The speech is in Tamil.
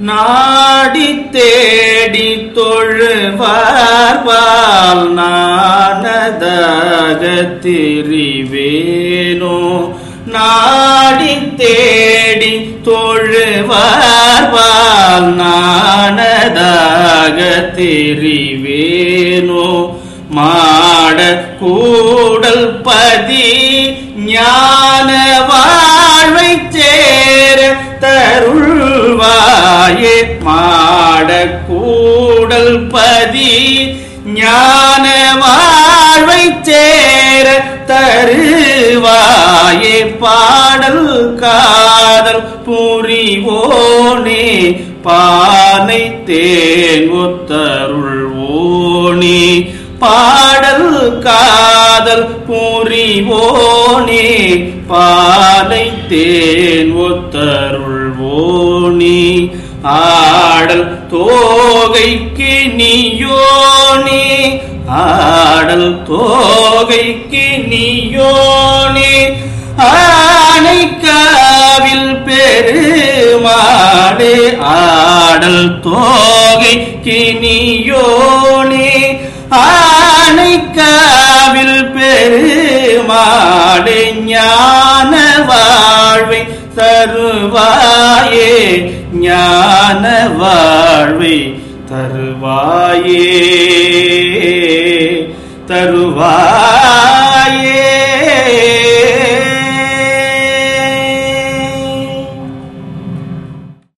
நாடி தேடி தொழுவார்வால் நானதாக திரிவேனோ. நாடி தேடி தொழுவார்வால் நானதாக திரிவேனோ. மாட கூடல் பதி ஞானவ மாடக்கூடல் பதி ஞான வாழ்வை சேர தருவாயே பாடல் காதல் புரிவோனே பானை தேங்குத்தருள்வோனே பாடல் காதல் புரிவோனே பானை தேன் ஒத்தருள்வோனே ஆடல் தோகைக்கு நீயோனே ஆடல் தோகைக்கு நீயோனே ஆனைக்காவில் பெருமாடே ஆடல் தோகைக்கு நீயோனே ஆனைக்காவில் பெருமாடே ஞான வாழ்வை தருவாயே ஞான வாழ்வை தருவாயே தருவாயே.